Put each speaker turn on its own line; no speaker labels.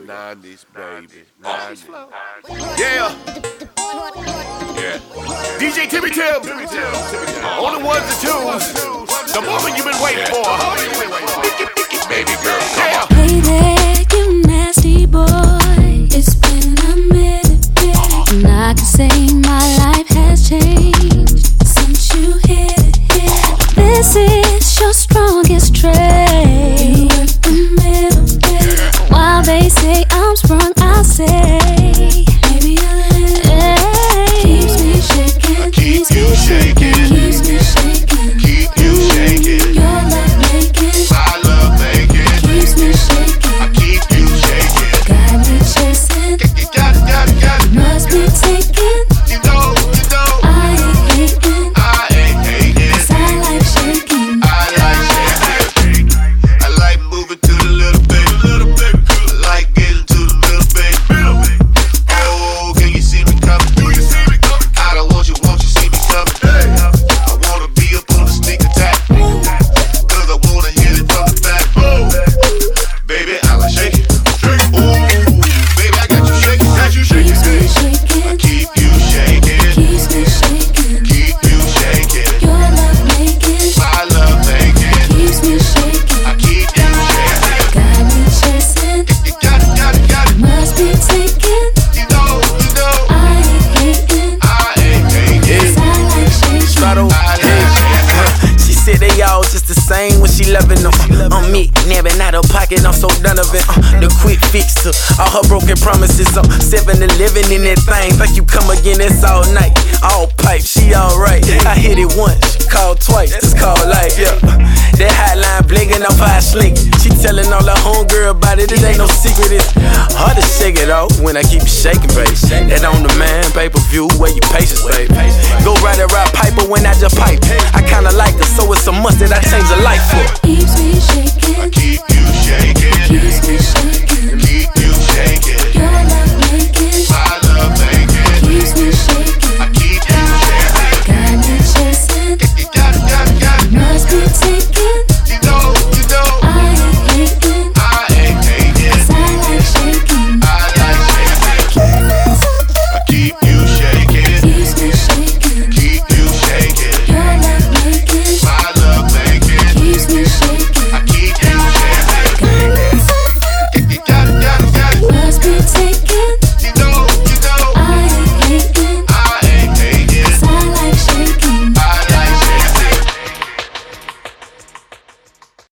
90s, baby. 90s. Yeah. Yeah. DJ Timmy Tim. On the ones and twos. The moment you've been waiting for. Baby girl,
they
all just the same when she loving them. On me, nabbing out her pocket, I'm so done of it. Uh, the quick fix to all her broken promises. I'm 7 11 in that thing. Think you come again, it's all night. All pipe, she alright. I hit it once, called twice. That's called life, yeah. That hotline blinking off how I slink. She telling all her homegirl about it, it ain't no secret. It's hard to shake it off when I keep shaking, baby. That on the man, pay per view, where your patience, baby. Go right around when I just pipe. I kinda like her, so it's a must that I change her life for.
Keeps me
shaking.